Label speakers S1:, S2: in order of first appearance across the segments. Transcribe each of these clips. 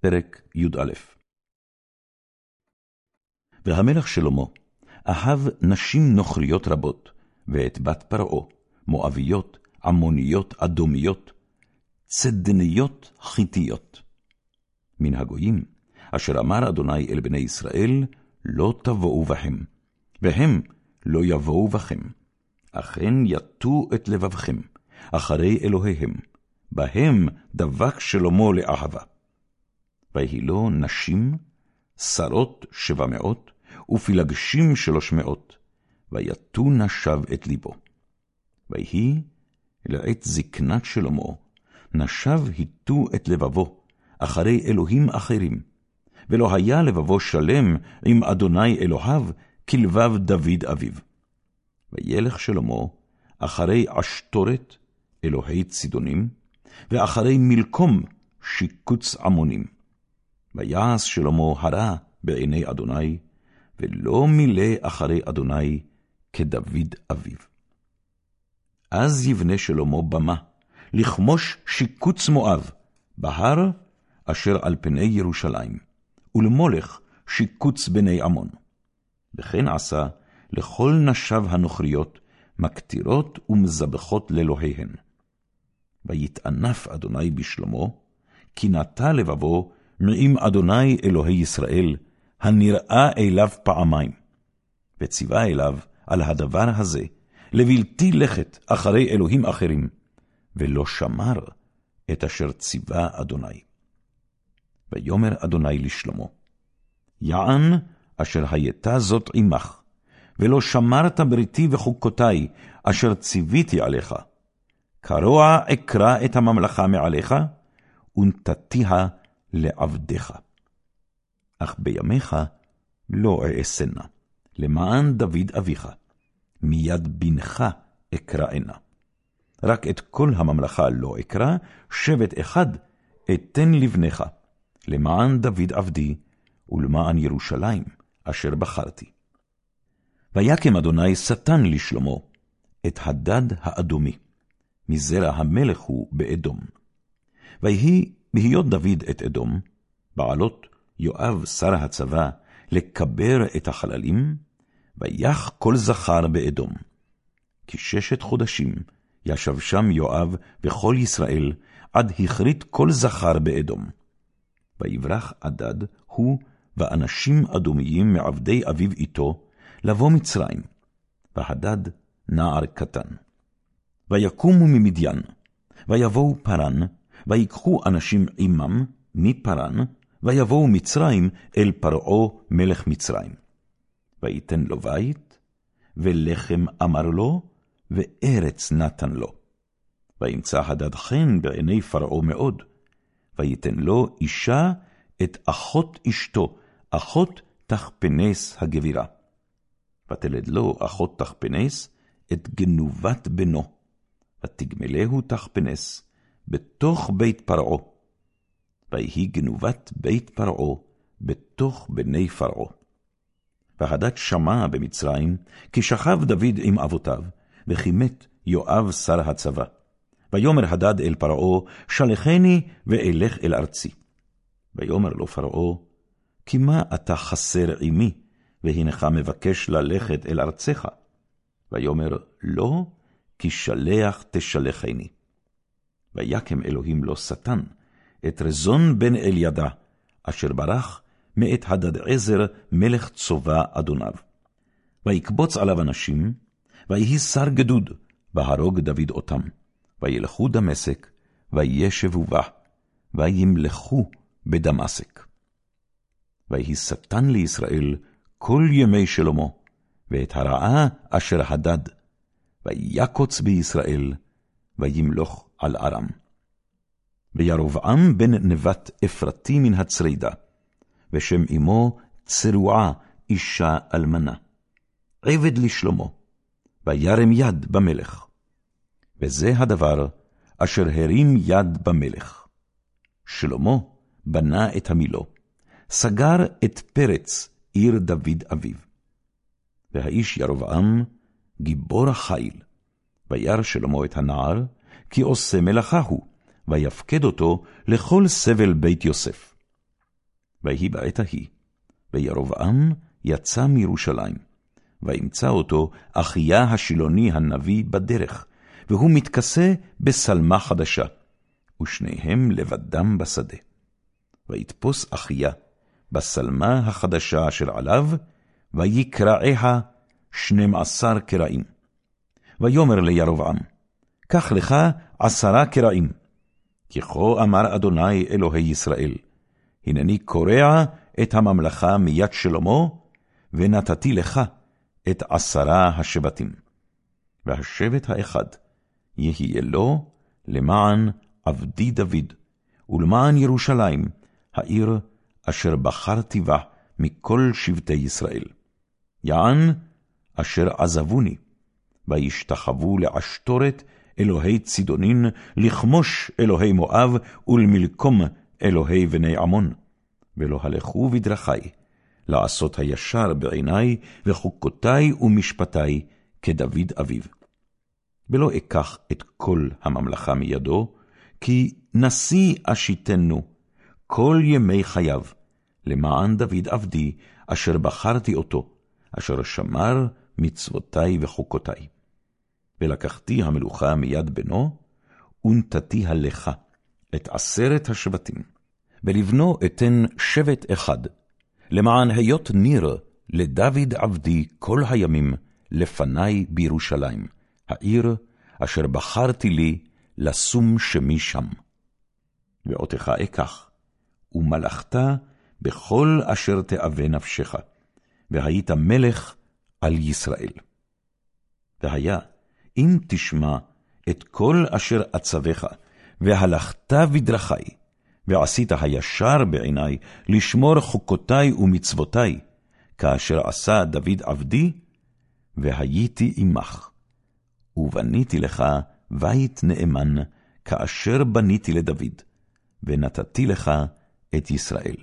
S1: פרק י"א והמלך שלמה אהב נשים נוכריות רבות, ואת בת פרעה, מואביות, עמוניות, אדומיות, צדניות, חיתיות. מן הגויים, אשר אמר אדוני אל בני ישראל, לא תבואו בהם, והם לא יבואו בכם. אכן יטו את לבבכם, אחרי אלוהיהם, בהם דבק שלמה לאהבה. ויהי לו נשים, שרות שבע מאות, ופלגשים שלוש מאות, ויתו נשב את ליבו. ויהי לעת זקנת שלמה, נשב היטו את לבבו, אחרי אלוהים אחרים, ולא היה לבבו שלם עם אדוני אלוהיו, כלבב דוד אביו. וילך שלמה אחרי עשתורת, אלוהי צידונים, ואחרי מלקום, שיקוץ עמונים. ויעש שלמה הרע בעיני אדוני, ולא מילא אחרי אדוני כדוד אביו. אז יבנה שלמה במה, לכמוש שיקוץ מואב, בהר אשר על פני ירושלים, ולמולך שיקוץ בני עמון. וכן עשה לכל נשיו הנוכריות, מקטירות ומזבחות לאלוהיהן. ויתענף אדוני בשלמה, כי נטה לבבו מעם אדוני אלוהי ישראל, הנראה אליו פעמיים. וציווה אליו על הדבר הזה, לבלתי לכת אחרי אלוהים אחרים, ולא שמר את אשר ציווה אדוני. ויאמר אדוני לשלמה, יען אשר הייתה זאת עמך, ולא שמרת בריתי וחוקותי, אשר ציוויתי עליך. קרוע אקרא את הממלכה מעליך, ונתתיה לעבדיך. אך בימיך לא אעשנה, למען דוד אביך, מיד בנך אקראנה. רק את כל הממלכה לא אקרא, שבט אחד אתן לבניך, למען דוד עבדי, ולמען ירושלים, אשר בחרתי. ויקם אדוני שטן לשלמה, את הדד האדומי, מזרע המלך הוא באדום. ויהי בהיות דוד את אדום, בעלות יואב שר הצבא, לקבר את החללים, ויח כל זכר באדום. כי ששת חודשים ישב שם יואב וכל ישראל, עד הכרית כל זכר באדום. ויברח עדד, הוא ואנשים אדומיים מעבדי אביו איתו, לבוא מצרים, והדד נער קטן. ויקומו ממדיין, ויבואו פרן, ויקחו אנשים עמם מפרן, ויבואו מצרים אל פרעה מלך מצרים. ויתן לו בית, ולחם אמר לו, וארץ נתן לו. וימצא הדד חן בעיני פרעה מאוד, ויתן לו אישה את אחות אשתו, אחות תחפנס הגבירה. ותלד לו אחות תחפנס את גנובת בנו, ותגמלהו תחפנס בתוך בית פרעה. ויהי גנובת בית פרעה בתוך בני פרעה. והדת שמע במצרים, כי שכב דוד עם אבותיו, וכי מת יואב שר הצבא. ויאמר הדד אל פרעה, שלחני ואלך אל ארצי. ויאמר לו פרעה, כי מה אתה חסר עמי, והנך מבקש ללכת אל ארצך? ויאמר, לא, כי שלח תשלחני. ויקם אלוהים לו שטן, את רזון בן אלידע, אשר ברח מאת הדדעזר מלך צובה אדוניו. ויקבוץ עליו אנשים, ויהי שר גדוד, והרוג דוד אותם. וילכו דמשק, וישבו בה, וימלכו בדמשק. ויהי שטן לישראל כל ימי שלמה, ואת הרעה אשר הדד, ויקוץ בישראל, וימלוך על ארם. וירבעם בן נבט אפרתי מן הצרידה, ושם אמו צרועה אישה אלמנה. עבד לשלמה, וירם יד במלך. וזה הדבר אשר הרים יד במלך. שלמה בנה את המילו, סגר את פרץ עיר דוד אביו. והאיש ירבעם גיבור החיל, וירא שלמה את הנער, כי עושה מלאכה הוא, ויפקד אותו לכל סבל בית יוסף. ויהי בעת ההיא, וירבעם יצא מירושלים, וימצא אותו אחיה השילוני הנביא בדרך, והוא מתכסה בשלמה חדשה, ושניהם לבדם בשדה. ויתפוס אחיה בשלמה החדשה אשר עליו, ויקרעיה שנים עשר קרעים. ויאמר לירבעם, קח לך עשרה קרעים, כי כה אמר אדוני אלוהי ישראל, הנני קורע את הממלכה מיד שלמה, ונתתי לך את עשרה השבטים. והשבט האחד יהיה לו למען עבדי דוד, ולמען ירושלים, העיר אשר בחרתי בה מכל שבטי ישראל. יען אשר עזבוני, וישתחוו לעשתורת אלוהי צידונין, לכמוש אלוהי מואב, ולמלקום אלוהי בני עמון. ולא הלכו בדרכי, לעשות הישר בעיני, וחוקותי ומשפטי, כדוד אביו. ולא אקח את כל הממלכה מידו, כי נשיא אשיתנו כל ימי חייו, למען דוד עבדי, אשר בחרתי אותו, אשר שמר מצוותי וחוקותי. ולקחתי המלוכה מיד בנו, ונתתיה לך את עשרת השבטים, ולבנו אתן שבט אחד, למען היות ניר לדוד עבדי כל הימים לפני בירושלים, העיר אשר בחרתי לי לשום שמי שם. ואותך אקח, ומלכת בכל אשר תאווה נפשך, והיית מלך על ישראל. והיה, אם תשמע את כל אשר אצווך, והלכת בדרכי, ועשית הישר בעיני לשמור חוקותי ומצוותי, כאשר עשה דוד עבדי, והייתי עמך. ובניתי לך בית נאמן, כאשר בניתי לדוד, ונתתי לך את ישראל.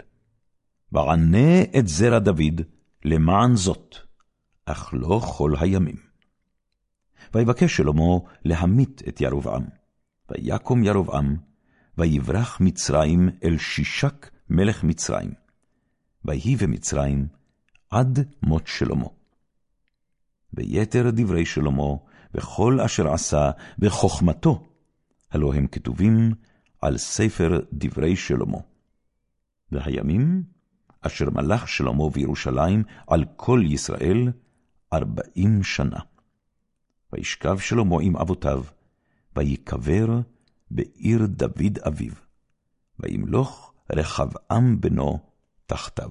S1: וענה את זרע דוד למען זאת, אך לא כל הימים. ויבקש שלמה להמית את ירבעם. ויקום ירבעם, ויברח מצרים אל שישק מלך מצרים. ויהי במצרים עד מות שלמה. ויתר דברי שלמה, וכל אשר עשה, וחוכמתו, הלא הם כתובים על ספר דברי שלמה. והימים אשר מלך שלמה בירושלים על כל ישראל, ארבעים שנה. וישכב שלמה עם אבותיו, ויקבר בעיר דוד אביו, וימלוך רחבעם בנו תחתיו.